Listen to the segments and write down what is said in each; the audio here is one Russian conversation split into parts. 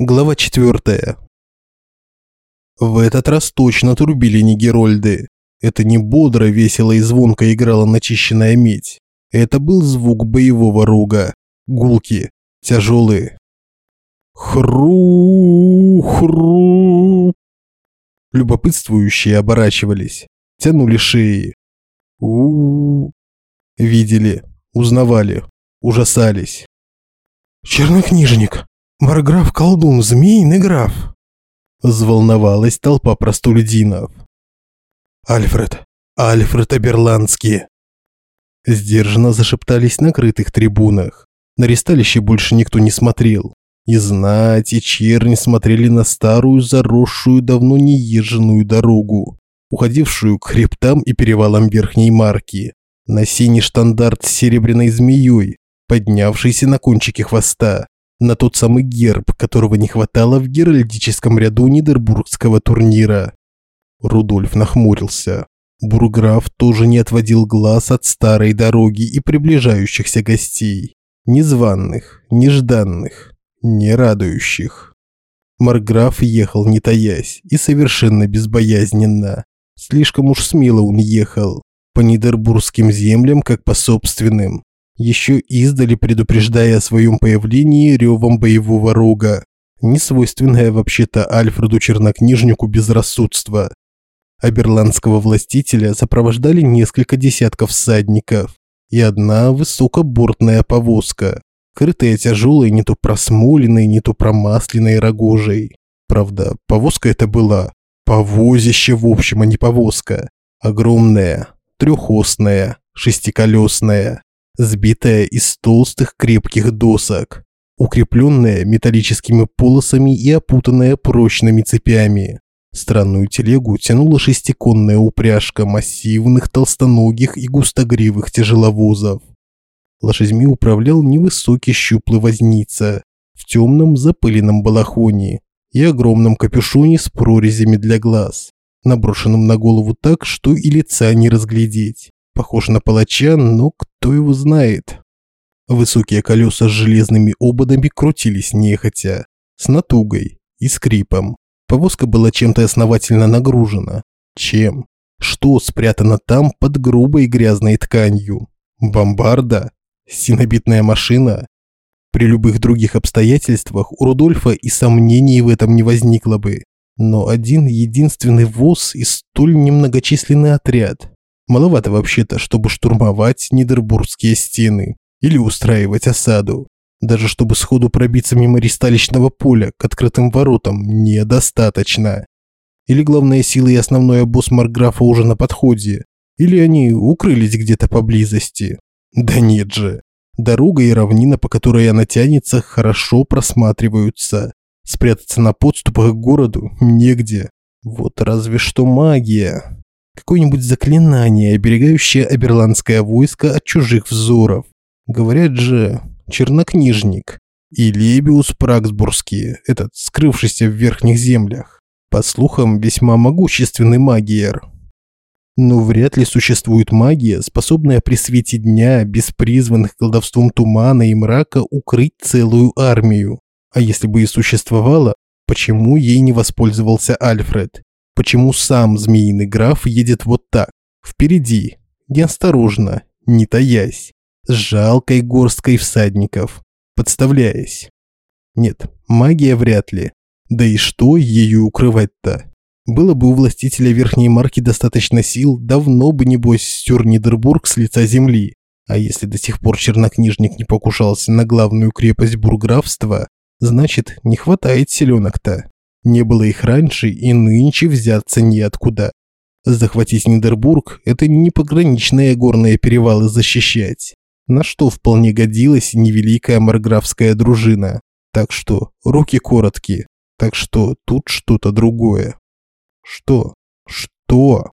Глава 4. В этот раз точно трубили не герольды. Это не бодро, весело и звонко играла начищенная медь. Это был звук боевого рога. Гулки. Тяжелые. Хру-хру. Любопытствующие оборачивались. Тянули шеи. -у. Видели. Узнавали. Ужасались. «Чернокнижник!» Марграф колдун, змеиный граф!» Взволновалась толпа простолюдинов. «Альфред! Альфред Аберландский!» Сдержанно зашептались на крытых трибунах. На ресталище больше никто не смотрел. И знать, и черни смотрели на старую, заросшую, давно неезженную дорогу, уходившую к хребтам и перевалам Верхней Марки, на синий штандарт с серебряной змеей, поднявшийся на кончике хвоста, на тот самый герб, которого не хватало в геральдическом ряду Нидербургского турнира. Рудольф нахмурился. Бурграф тоже не отводил глаз от старой дороги и приближающихся гостей. Незваных, нежданных, не радующих. Марграф ехал не таясь и совершенно безбоязненно. Слишком уж смело он ехал. По Нидербургским землям, как по собственным еще издали предупреждая о своем появлении ревом боевого рога, несвойственное вообще-то Альфреду Чернокнижнику безрассудство. Аберландского властителя сопровождали несколько десятков всадников и одна высокобортная повозка, крытая тяжелой не то просмоленной, не то промасленной рогожей. Правда, повозка это была повозище в общем, а не повозка. Огромная, трехосная, шестиколесная, сбитая из толстых крепких досок, укрепленная металлическими полосами и опутанная прочными цепями. Странную телегу тянула шестиконная упряжка массивных толстоногих и густогривых тяжеловозов. Лошадьми управлял невысокий щуплый возница в темном запыленном балахоне и огромном капюшоне с прорезями для глаз, наброшенном на голову так, что и лица не разглядеть. Похож на палача, но кто его знает. Высокие колеса с железными ободами крутились нехотя, с натугой и скрипом. Повозка была чем-то основательно нагружена. Чем? Что спрятано там под грубой грязной тканью? Бомбарда? Синобитная машина? При любых других обстоятельствах у Рудольфа и сомнений в этом не возникло бы. Но один единственный воз и столь немногочисленный отряд. Маловато вообще-то, чтобы штурмовать Нидербургские стены или устраивать осаду. Даже чтобы сходу пробиться мимо ристалищного поля к открытым воротам недостаточно. Или главная сила и основной обоз Марграфа уже на подходе. Или они укрылись где-то поблизости. Да нет же. Дорога и равнина, по которой она тянется, хорошо просматриваются. Спрятаться на подступах к городу негде. Вот разве что магия какое-нибудь заклинание, оберегающее аберландское войско от чужих взоров. Говорят же, чернокнижник. И Лебиус Праксбургский, этот, скрывшийся в верхних землях. По слухам, весьма могущественный магиер. Но вряд ли существует магия, способная при свете дня, без призванных колдовством тумана и мрака, укрыть целую армию. А если бы и существовала, почему ей не воспользовался Альфред? Почему сам змеиный граф едет вот так, впереди, неосторожно, не таясь, с жалкой горсткой всадников, подставляясь. Нет, магия вряд ли. Да и что ее укрывать-то? Было бы у властителя Верхней Марки достаточно сил, давно бы, небось, стер Нидербург с лица земли. А если до сих пор чернокнижник не покушался на главную крепость бурграфства, значит, не хватает селенок-то. Не было их раньше и нынче взяться неоткуда. Захватить Нидербург – это не пограничные горные перевалы защищать, на что вполне годилась невеликая марграфская дружина. Так что руки короткие, так что тут что-то другое. Что? Что?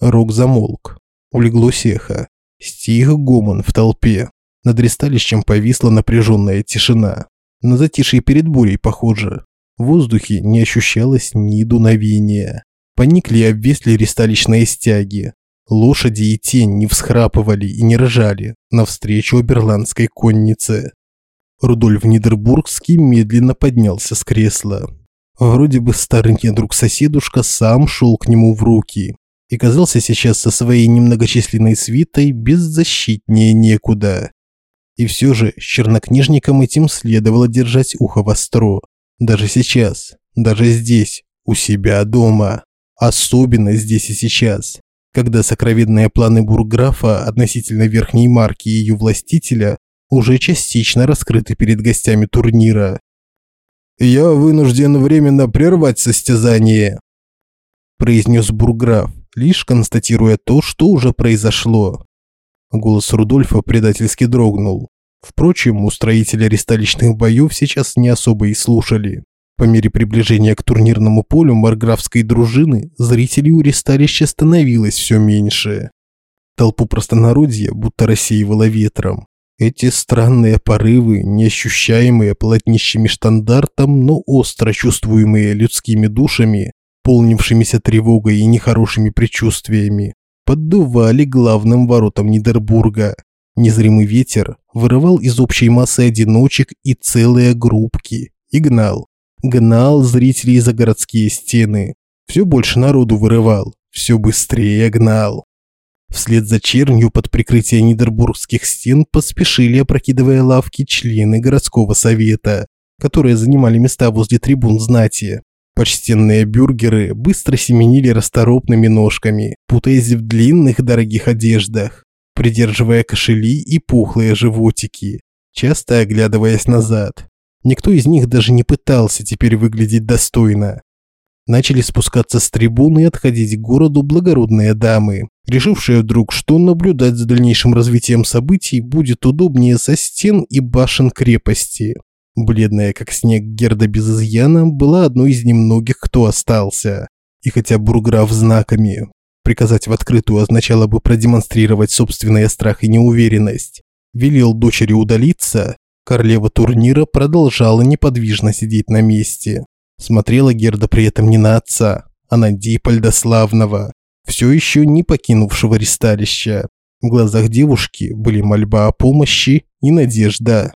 Рок замолк. Улеглось эхо. Стих гомон в толпе. Над ресталищем повисла напряженная тишина. На затишье перед бурей похоже. В воздухе не ощущалось ни дуновения. Поникли и обвесли ристалищные стяги. Лошади и тень не всхрапывали и не ржали навстречу оберландской коннице. Рудольф Нидербургский медленно поднялся с кресла. Вроде бы старый недруг-соседушка сам шел к нему в руки и казался сейчас со своей немногочисленной свитой беззащитнее некуда. И все же с чернокнижником этим следовало держать ухо востро. Даже сейчас, даже здесь, у себя дома. Особенно здесь и сейчас, когда сокровенные планы бурграфа относительно верхней марки и ее властителя уже частично раскрыты перед гостями турнира. «Я вынужден временно прервать состязание», – произнес бурграф, лишь констатируя то, что уже произошло. Голос Рудольфа предательски дрогнул. Впрочем, устроители ристалищных боев сейчас не особо и слушали. По мере приближения к турнирному полю марграфской дружины зрителей у ристалища становилось все меньше. Толпу простонародья будто рассеивало ветром. Эти странные порывы, неощущаемые плотнищами штандартом, но остро чувствуемые людскими душами, полнившимися тревогой и нехорошими предчувствиями, поддували главным воротам Нидербурга. Незримый ветер вырывал из общей массы одиночек и целые группки и гнал, гнал зрителей за городские стены. Все больше народу вырывал, все быстрее гнал. Вслед за чернью под прикрытие Нидербургских стен поспешили, опрокидывая лавки, члены городского совета, которые занимали места возле трибун знати. Почтенные бюргеры быстро семенили расторопными ножками, путаясь в длинных дорогих одеждах, придерживая кошели и пухлые животики, часто оглядываясь назад. Никто из них даже не пытался теперь выглядеть достойно. Начали спускаться с трибуны и отходить к городу благородные дамы, решившие вдруг, что наблюдать за дальнейшим развитием событий будет удобнее со стен и башен крепости. Бледная как снег Герда без изъяна была одной из немногих, кто остался. И хотя бурграф знаками приказать в открытую означало бы продемонстрировать собственный страх и неуверенность, велел дочери удалиться, Королева турнира продолжала неподвижно сидеть на месте. Смотрела Герда при этом не на отца, а на Дипольда Славного, все еще не покинувшего ресталища. В глазах девушки были мольба о помощи и надежда.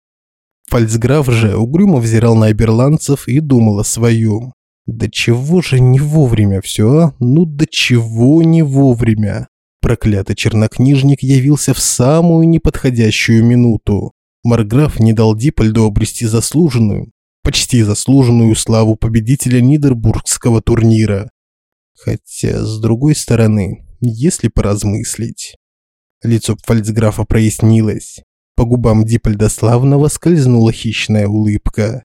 Фальцграф же угрюмо взирал на оберландцев и думал о своем. Да чего же не вовремя все, а? Ну до чего не вовремя? Проклятый чернокнижник явился в самую неподходящую минуту. Марграф не дал Дипольду обрести заслуженную, почти заслуженную славу победителя Нидербургского турнира. Хотя, с другой стороны, если поразмыслить... Лицо фальцграфа прояснилось. По губам Дипольда Славного скользнула хищная улыбка.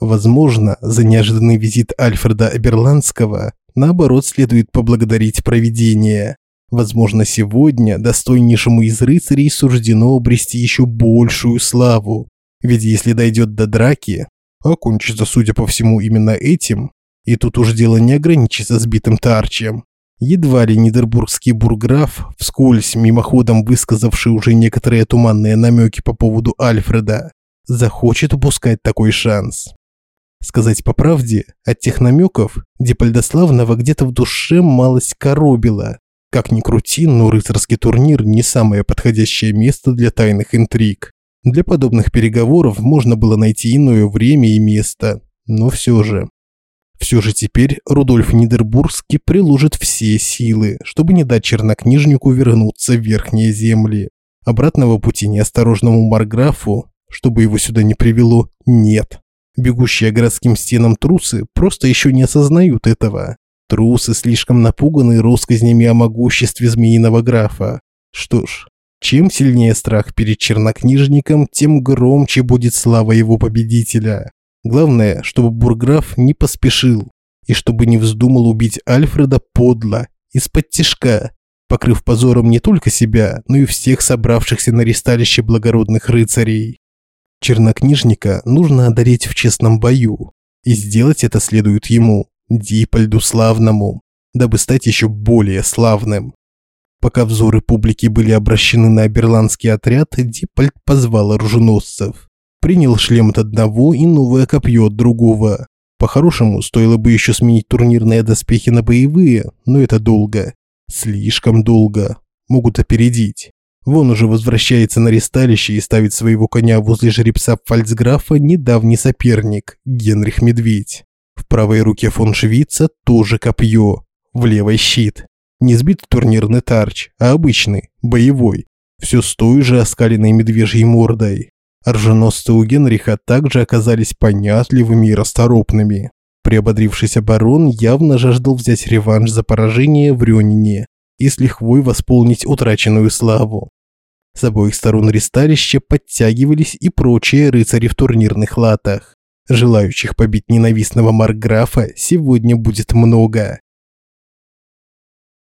Возможно, за неожиданный визит Альфреда Аберландского наоборот следует поблагодарить провидение. Возможно, сегодня достойнейшему из рыцарей суждено обрести еще большую славу. Ведь если дойдет до драки, а кончится, судя по всему, именно этим, и тут уж дело не ограничится сбитым тарчем, едва ли Нидербургский бурграф, вскользь мимоходом высказавший уже некоторые туманные намеки по поводу Альфреда, захочет упускать такой шанс. Сказать по правде, от тех намеков Депольдославного где-то в душе малость коробило. Как ни крути, но рыцарский турнир не самое подходящее место для тайных интриг. Для подобных переговоров можно было найти иное время и место, но все же. Все же теперь Рудольф Нидербургский приложит все силы, чтобы не дать чернокнижнику вернуться в верхние земли. Обратного пути неосторожному Марграфу, чтобы его сюда не привело, нет. Бегущие городским стенам трусы просто еще не осознают этого. Трусы слишком напуганы россказнями о могуществе змеиного графа. Что ж, чем сильнее страх перед чернокнижником, тем громче будет слава его победителя. Главное, чтобы бурграф не поспешил и чтобы не вздумал убить Альфреда подло, из-под тишка, покрыв позором не только себя, но и всех собравшихся на ресталище благородных рыцарей. Чернокнижника нужно одарить в честном бою, и сделать это следует ему, Дипольду славному, дабы стать еще более славным. Пока взоры публики были обращены на аберландский отряд, Дипольд позвал оруженосцев. Принял шлем от одного и новое копье от другого. По-хорошему, стоило бы еще сменить турнирные доспехи на боевые, но это долго. Слишком долго. Могут опередить. Вон уже возвращается на ресталище и ставит своего коня возле жеребца фальцграфа недавний соперник Генрих Медведь. В правой руке фон Швица тоже копье, в левой щит. Не сбитый турнирный тарч, а обычный, боевой. Все с той же оскаленной медвежьей мордой. Оруженосцы у Генриха также оказались понятливыми и расторопными. Приободрившийся барон явно жаждал взять реванш за поражение в Рёнине и с лихвой восполнить утраченную славу. С обоих сторон ресталища подтягивались и прочие рыцари в турнирных латах. Желающих побить ненавистного маркграфа сегодня будет много.